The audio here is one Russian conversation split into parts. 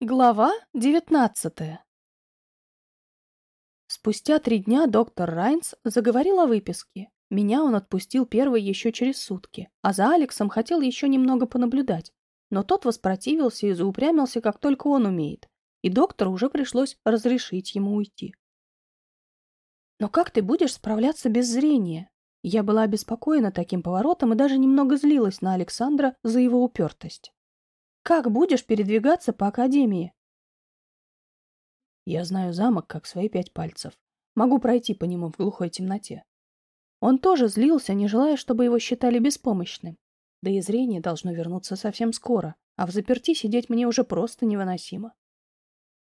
Глава девятнадцатая Спустя три дня доктор Райнс заговорил о выписке. Меня он отпустил первый еще через сутки, а за Алексом хотел еще немного понаблюдать. Но тот воспротивился и заупрямился, как только он умеет, и доктору уже пришлось разрешить ему уйти. «Но как ты будешь справляться без зрения?» Я была обеспокоена таким поворотом и даже немного злилась на Александра за его упертость. Как будешь передвигаться по академии? Я знаю замок, как свои пять пальцев. Могу пройти по нему в глухой темноте. Он тоже злился, не желая, чтобы его считали беспомощным. Да и зрение должно вернуться совсем скоро, а в заперти сидеть мне уже просто невыносимо.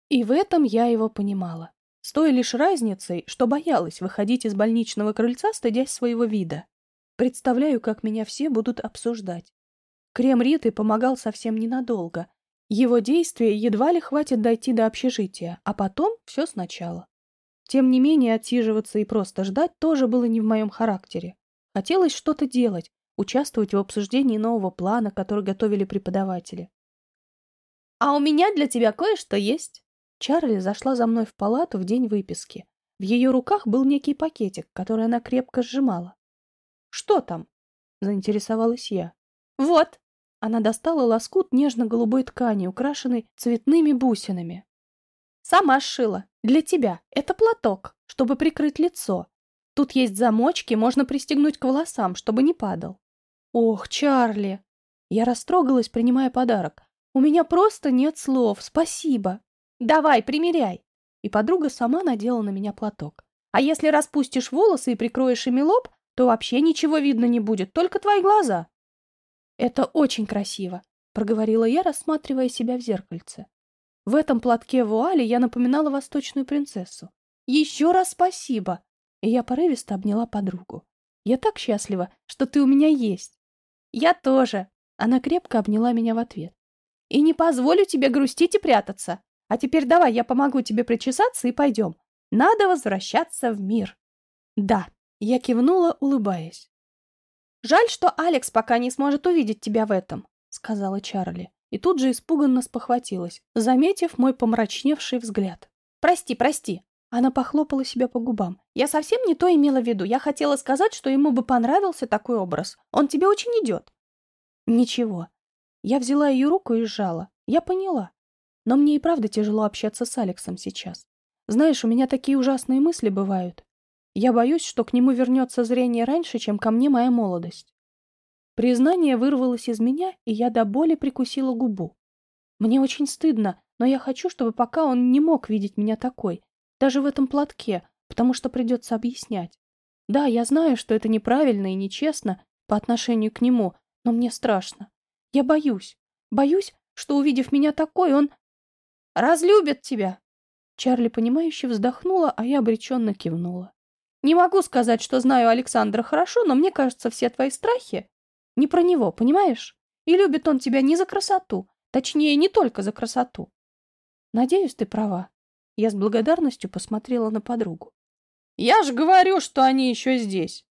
И в этом я его понимала. С той лишь разницей, что боялась выходить из больничного крыльца, стыдясь своего вида. Представляю, как меня все будут обсуждать. Крем Риты помогал совсем ненадолго. Его действия едва ли хватит дойти до общежития, а потом все сначала. Тем не менее, отсиживаться и просто ждать тоже было не в моем характере. Хотелось что-то делать, участвовать в обсуждении нового плана, который готовили преподаватели. «А у меня для тебя кое-что есть!» Чарли зашла за мной в палату в день выписки. В ее руках был некий пакетик, который она крепко сжимала. «Что там?» — заинтересовалась я. «Вот!» Она достала лоскут нежно-голубой ткани, украшенный цветными бусинами. «Сама сшила. Для тебя. Это платок, чтобы прикрыть лицо. Тут есть замочки, можно пристегнуть к волосам, чтобы не падал». «Ох, Чарли!» Я растрогалась, принимая подарок. «У меня просто нет слов. Спасибо. Давай, примеряй!» И подруга сама надела на меня платок. «А если распустишь волосы и прикроешь ими лоб, то вообще ничего видно не будет, только твои глаза». «Это очень красиво», — проговорила я, рассматривая себя в зеркальце. В этом платке вуали я напоминала восточную принцессу. «Еще раз спасибо!» И я порывисто обняла подругу. «Я так счастлива, что ты у меня есть!» «Я тоже!» Она крепко обняла меня в ответ. «И не позволю тебе грустить и прятаться. А теперь давай я помогу тебе причесаться и пойдем. Надо возвращаться в мир». «Да», — я кивнула, улыбаясь. «Жаль, что Алекс пока не сможет увидеть тебя в этом», — сказала Чарли. И тут же испуганно спохватилась, заметив мой помрачневший взгляд. «Прости, прости». Она похлопала себя по губам. «Я совсем не то имела в виду. Я хотела сказать, что ему бы понравился такой образ. Он тебе очень идет». «Ничего». Я взяла ее руку и сжала. Я поняла. Но мне и правда тяжело общаться с Алексом сейчас. Знаешь, у меня такие ужасные мысли бывают. Я боюсь, что к нему вернется зрение раньше, чем ко мне моя молодость. Признание вырвалось из меня, и я до боли прикусила губу. Мне очень стыдно, но я хочу, чтобы пока он не мог видеть меня такой, даже в этом платке, потому что придется объяснять. Да, я знаю, что это неправильно и нечестно по отношению к нему, но мне страшно. Я боюсь. Боюсь, что, увидев меня такой, он... «Разлюбит тебя!» Чарли, понимающе вздохнула, а я обреченно кивнула. Не могу сказать, что знаю Александра хорошо, но мне кажется, все твои страхи не про него, понимаешь? И любит он тебя не за красоту, точнее, не только за красоту. Надеюсь, ты права. Я с благодарностью посмотрела на подругу. Я же говорю, что они еще здесь.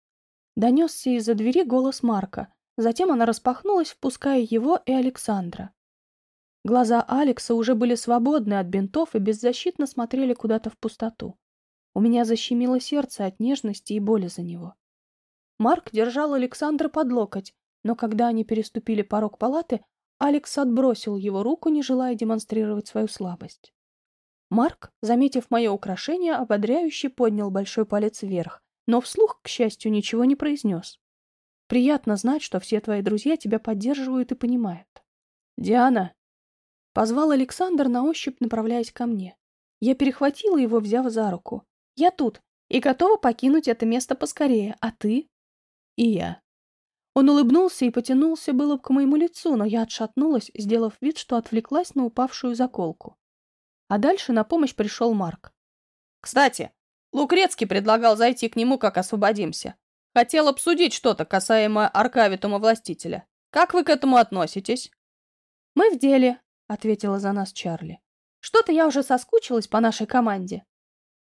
Донесся из-за двери голос Марка. Затем она распахнулась, впуская его и Александра. Глаза Алекса уже были свободны от бинтов и беззащитно смотрели куда-то в пустоту. У меня защемило сердце от нежности и боли за него. Марк держал Александра под локоть, но когда они переступили порог палаты, Алекс отбросил его руку, не желая демонстрировать свою слабость. Марк, заметив мое украшение, ободряюще поднял большой палец вверх, но вслух, к счастью, ничего не произнес. Приятно знать, что все твои друзья тебя поддерживают и понимают. «Диана!» — позвал Александр на ощупь, направляясь ко мне. Я перехватила его, взяв за руку. Я тут и готова покинуть это место поскорее, а ты? И я. Он улыбнулся и потянулся было к моему лицу, но я отшатнулась, сделав вид, что отвлеклась на упавшую заколку. А дальше на помощь пришел Марк. «Кстати, Лукрецкий предлагал зайти к нему, как освободимся. Хотел обсудить что-то, касаемо Аркавитума Властителя. Как вы к этому относитесь?» «Мы в деле», — ответила за нас Чарли. «Что-то я уже соскучилась по нашей команде».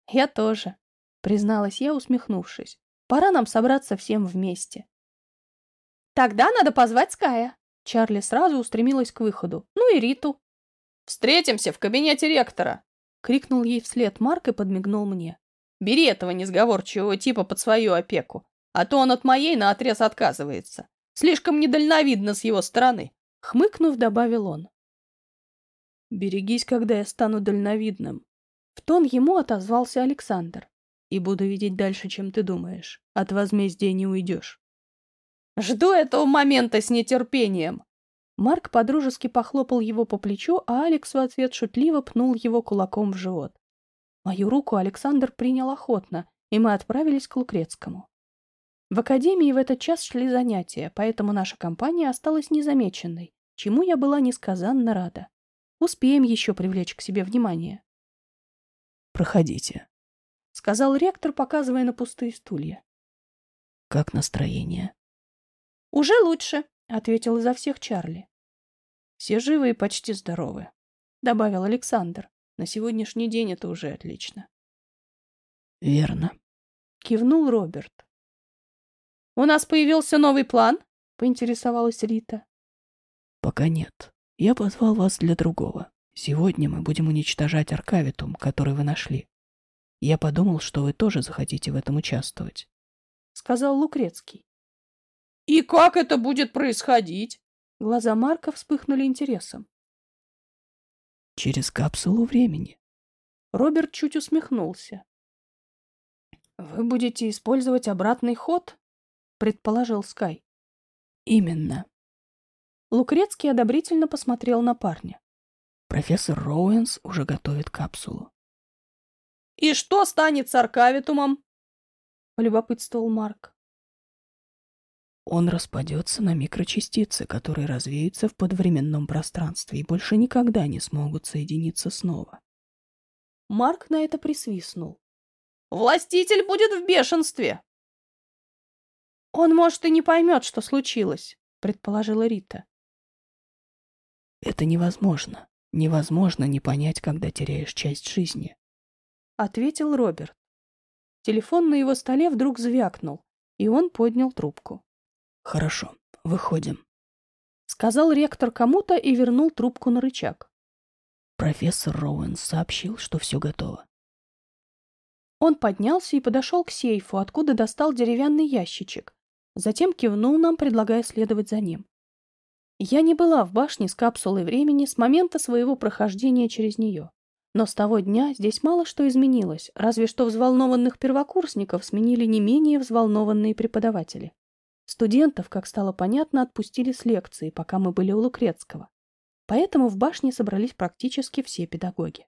«Я тоже», — призналась я, усмехнувшись. «Пора нам собраться всем вместе». «Тогда надо позвать Ская». Чарли сразу устремилась к выходу. «Ну и Риту». Встретимся в кабинете ректора!» — крикнул ей вслед Марк и подмигнул мне. «Бери этого несговорчивого типа под свою опеку, а то он от моей наотрез отказывается. Слишком недальновидно с его стороны!» — хмыкнув, добавил он. «Берегись, когда я стану дальновидным!» В тон ему отозвался Александр. «И буду видеть дальше, чем ты думаешь. От возмездия не уйдешь». «Жду этого момента с нетерпением!» Марк подружески похлопал его по плечу, а Алекс в ответ шутливо пнул его кулаком в живот. Мою руку Александр принял охотно, и мы отправились к Лукрецкому. В академии в этот час шли занятия, поэтому наша компания осталась незамеченной, чему я была несказанно рада. Успеем еще привлечь к себе внимание. «Проходите», — сказал ректор, показывая на пустые стулья. «Как настроение?» «Уже лучше», — ответил изо всех Чарли. «Все живы и почти здоровы», — добавил Александр. «На сегодняшний день это уже отлично». «Верно», — кивнул Роберт. «У нас появился новый план?» — поинтересовалась Рита. «Пока нет. Я позвал вас для другого. Сегодня мы будем уничтожать Аркавитум, который вы нашли. Я подумал, что вы тоже захотите в этом участвовать», — сказал Лукрецкий. «И как это будет происходить?» Глаза Марка вспыхнули интересом. «Через капсулу времени». Роберт чуть усмехнулся. «Вы будете использовать обратный ход?» — предположил Скай. «Именно». Лукрецкий одобрительно посмотрел на парня. «Профессор Роуэнс уже готовит капсулу». «И что станет с Аркавитумом?» — полюбопытствовал Марк. Он распадется на микрочастицы, которые развеются в подвременном пространстве и больше никогда не смогут соединиться снова. Марк на это присвистнул. «Властитель будет в бешенстве!» «Он, может, и не поймет, что случилось», — предположила Рита. «Это невозможно. Невозможно не понять, когда теряешь часть жизни», — ответил Роберт. Телефон на его столе вдруг звякнул, и он поднял трубку. Хорошо, выходим. Сказал ректор кому-то и вернул трубку на рычаг. Профессор Роуэн сообщил, что все готово. Он поднялся и подошел к сейфу, откуда достал деревянный ящичек. Затем кивнул нам, предлагая следовать за ним. Я не была в башне с капсулой времени с момента своего прохождения через нее. Но с того дня здесь мало что изменилось, разве что взволнованных первокурсников сменили не менее взволнованные преподаватели. Студентов, как стало понятно, отпустили с лекции, пока мы были у Лукрецкого. Поэтому в башне собрались практически все педагоги.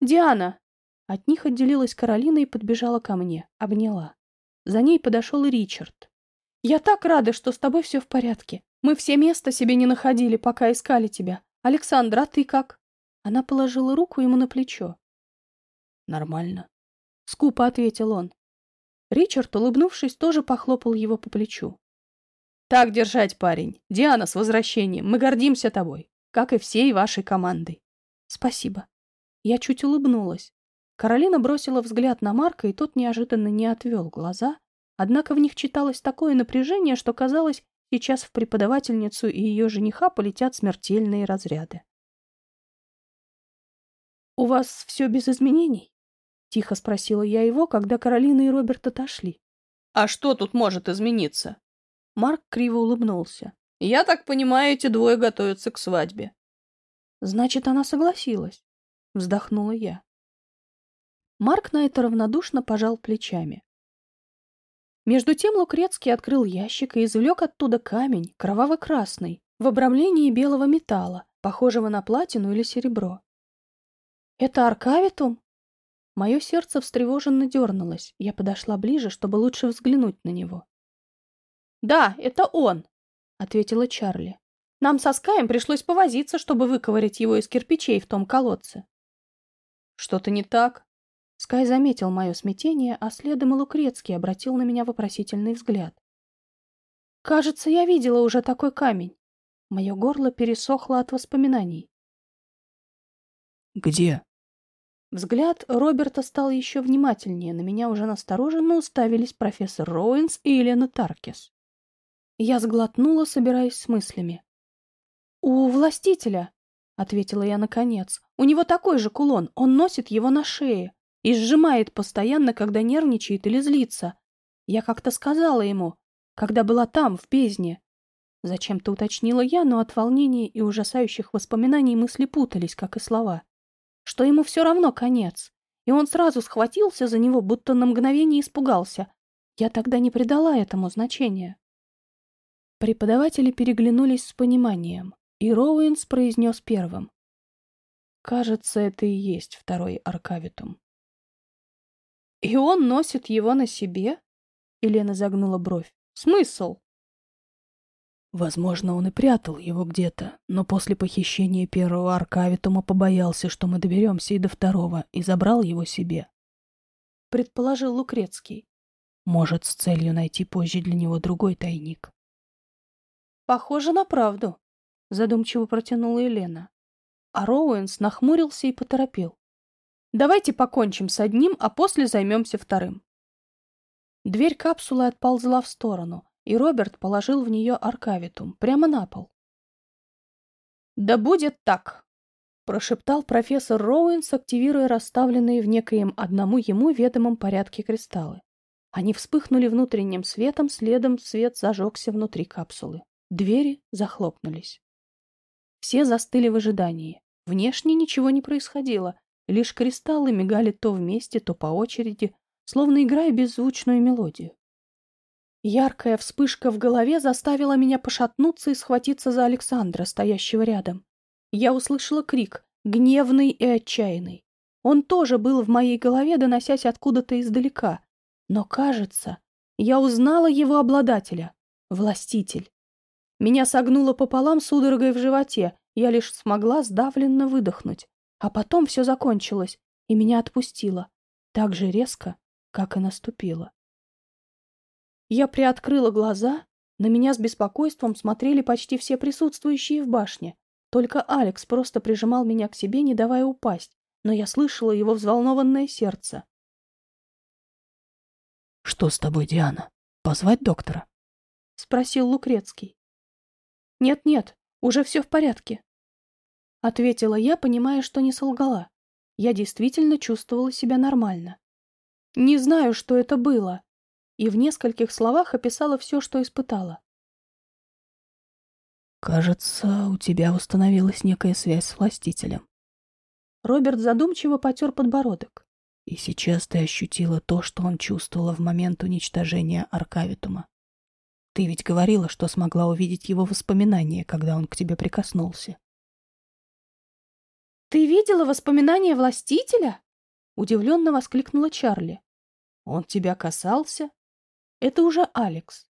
«Диана!» От них отделилась Каролина и подбежала ко мне, обняла. За ней подошел и Ричард. «Я так рада, что с тобой все в порядке. Мы все места себе не находили, пока искали тебя. Александра, а ты как?» Она положила руку ему на плечо. «Нормально», — скупо ответил он. Ричард, улыбнувшись, тоже похлопал его по плечу. «Так держать, парень. Диана, с возвращением. Мы гордимся тобой, как и всей вашей командой». «Спасибо». Я чуть улыбнулась. Каролина бросила взгляд на Марка, и тот неожиданно не отвел глаза, однако в них читалось такое напряжение, что казалось, сейчас в преподавательницу и ее жениха полетят смертельные разряды. «У вас все без изменений?» — тихо спросила я его, когда Каролина и Роберт отошли. «А что тут может измениться?» Марк криво улыбнулся. «Я так понимаю, эти двое готовятся к свадьбе». «Значит, она согласилась», — вздохнула я. Марк на это равнодушно пожал плечами. Между тем Лукрецкий открыл ящик и извлек оттуда камень, кроваво-красный, в обрамлении белого металла, похожего на платину или серебро. «Это аркавитум?» Мое сердце встревоженно дернулось. Я подошла ближе, чтобы лучше взглянуть на него. «Да, это он», — ответила Чарли. «Нам со Скаем пришлось повозиться, чтобы выковырять его из кирпичей в том колодце». «Что-то не так?» Скай заметил мое смятение, а следом и Лукрецкий обратил на меня вопросительный взгляд. «Кажется, я видела уже такой камень». Мое горло пересохло от воспоминаний. «Где?» Взгляд Роберта стал еще внимательнее, на меня уже настороженно уставились профессор Роуэнс и Елена Таркис. Я сглотнула, собираясь с мыслями. «У властителя», — ответила я наконец. У него такой же кулон, он носит его на шее и сжимает постоянно, когда нервничает или злится. Я как-то сказала ему, когда была там, в бездне. Зачем-то уточнила я, но от волнения и ужасающих воспоминаний мысли путались, как и слова. Что ему все равно конец. И он сразу схватился за него, будто на мгновение испугался. Я тогда не придала этому значения. Преподаватели переглянулись с пониманием, и Роуэнс произнес первым. «Кажется, это и есть второй Аркавитум». «И он носит его на себе?» Елена загнула бровь. «Смысл?» Возможно, он и прятал его где-то, но после похищения первого Аркавитума побоялся, что мы доберемся и до второго, и забрал его себе. Предположил Лукрецкий. Может, с целью найти позже для него другой тайник. Похоже на правду, задумчиво протянула Елена. А Роуэнс нахмурился и поторопил. Давайте покончим с одним, а после займемся вторым. Дверь капсулы отползла в сторону, и Роберт положил в нее аркавитум прямо на пол. «Да будет так!» — прошептал профессор Роуэнс, активируя расставленные в некоем одному ему ведомом порядке кристаллы. Они вспыхнули внутренним светом, следом свет зажегся внутри капсулы. Двери захлопнулись. Все застыли в ожидании. Внешне ничего не происходило, лишь кристаллы мигали то вместе, то по очереди, словно играя беззвучную мелодию. Яркая вспышка в голове заставила меня пошатнуться и схватиться за Александра, стоящего рядом. Я услышала крик, гневный и отчаянный. Он тоже был в моей голове, доносясь откуда-то издалека. Но, кажется, я узнала его обладателя — властитель. Меня согнуло пополам судорогой в животе, я лишь смогла сдавленно выдохнуть. А потом все закончилось, и меня отпустило. Так же резко, как и наступило. Я приоткрыла глаза, на меня с беспокойством смотрели почти все присутствующие в башне. Только Алекс просто прижимал меня к себе, не давая упасть, но я слышала его взволнованное сердце. «Что с тобой, Диана? Позвать доктора?» — спросил Лукрецкий. «Нет-нет, уже все в порядке», — ответила я, понимая, что не солгала. Я действительно чувствовала себя нормально. Не знаю, что это было, и в нескольких словах описала все, что испытала. «Кажется, у тебя установилась некая связь с властителем». Роберт задумчиво потер подбородок. «И сейчас ты ощутила то, что он чувствовал в момент уничтожения Аркавитума. Ты ведь говорила, что смогла увидеть его воспоминания, когда он к тебе прикоснулся. «Ты видела воспоминания властителя?» — удивленно воскликнула Чарли. «Он тебя касался?» «Это уже Алекс».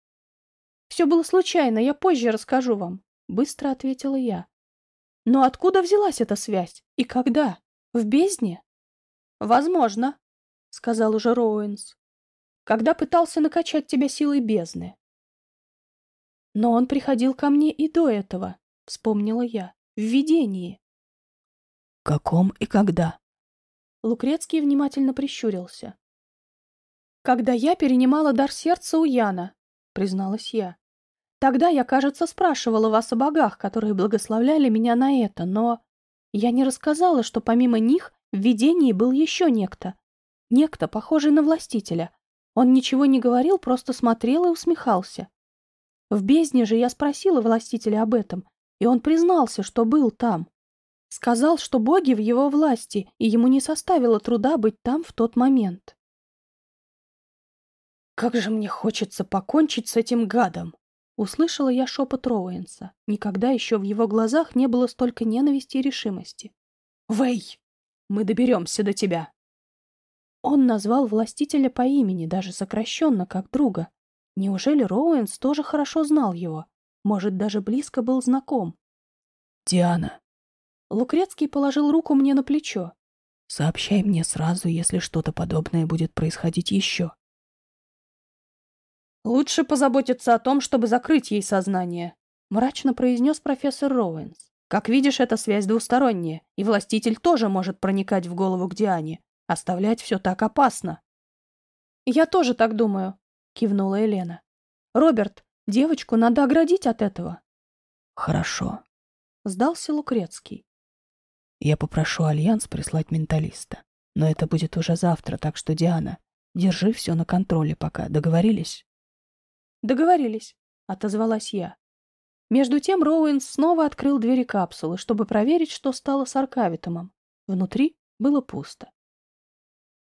«Все было случайно, я позже расскажу вам», — быстро ответила я. «Но откуда взялась эта связь? И когда? В бездне?» «Возможно», — сказал уже Роуэнс. «Когда пытался накачать тебя силой бездны. Но он приходил ко мне и до этого, вспомнила я, в видении. Каком и когда? Лукрецкий внимательно прищурился. Когда я перенимала дар сердца у Яна, призналась я. Тогда я, кажется, спрашивала вас о богах, которые благословляли меня на это, но я не рассказала, что помимо них в видении был еще некто. Некто, похожий на властителя. Он ничего не говорил, просто смотрел и усмехался. В бездне же я спросила властителя об этом, и он признался, что был там. Сказал, что боги в его власти, и ему не составило труда быть там в тот момент. «Как же мне хочется покончить с этим гадом!» Услышала я шепот Роуэнса. Никогда еще в его глазах не было столько ненависти и решимости. «Вэй, мы доберемся до тебя!» Он назвал властителя по имени, даже сокращенно, как друга, Неужели Роуэнс тоже хорошо знал его? Может, даже близко был знаком? «Диана!» Лукрецкий положил руку мне на плечо. «Сообщай мне сразу, если что-то подобное будет происходить еще». «Лучше позаботиться о том, чтобы закрыть ей сознание», — мрачно произнес профессор Роуэнс. «Как видишь, эта связь двусторонняя, и властитель тоже может проникать в голову к Диане. Оставлять все так опасно». «Я тоже так думаю», — кивнула Елена. «Роберт, девочку надо оградить от этого». «Хорошо», — сдался Лукрецкий. Я попрошу Альянс прислать менталиста. Но это будет уже завтра, так что, Диана, держи все на контроле пока. Договорились? Договорились, отозвалась я. Между тем Роуэнс снова открыл двери капсулы, чтобы проверить, что стало с Аркавитумом. Внутри было пусто.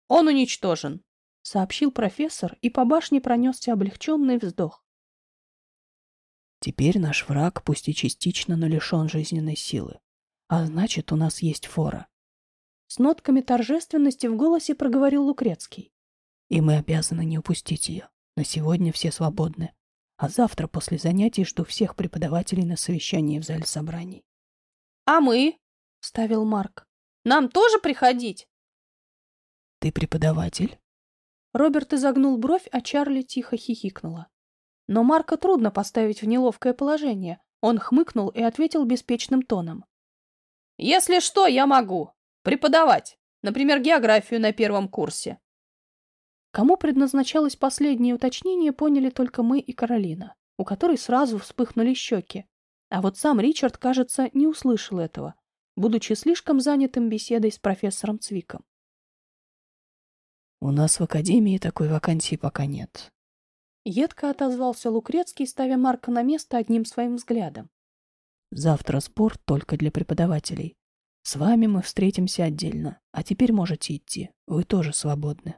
«Он уничтожен», — сообщил профессор, и по башне пронесся облегченный вздох. «Теперь наш враг, пусть и частично, но лишен жизненной силы. А значит, у нас есть фора». С нотками торжественности в голосе проговорил Лукрецкий. «И мы обязаны не упустить ее. На сегодня все свободны. А завтра после занятий жду всех преподавателей на совещании в зале собраний». «А мы?» — ставил Марк. «Нам тоже приходить?» «Ты преподаватель?» Роберт изогнул бровь, а Чарли тихо хихикнула. Но Марка трудно поставить в неловкое положение. Он хмыкнул и ответил беспечным тоном. «Если что, я могу. Преподавать. Например, географию на первом курсе». Кому предназначалось последнее уточнение, поняли только мы и Каролина, у которой сразу вспыхнули щеки. А вот сам Ричард, кажется, не услышал этого, будучи слишком занятым беседой с профессором Цвиком. У нас в академии такой вакансии пока нет. Едко отозвался Лукрецкий, ставя Марка на место одним своим взглядом. Завтра спор только для преподавателей. С вами мы встретимся отдельно, а теперь можете идти, вы тоже свободны.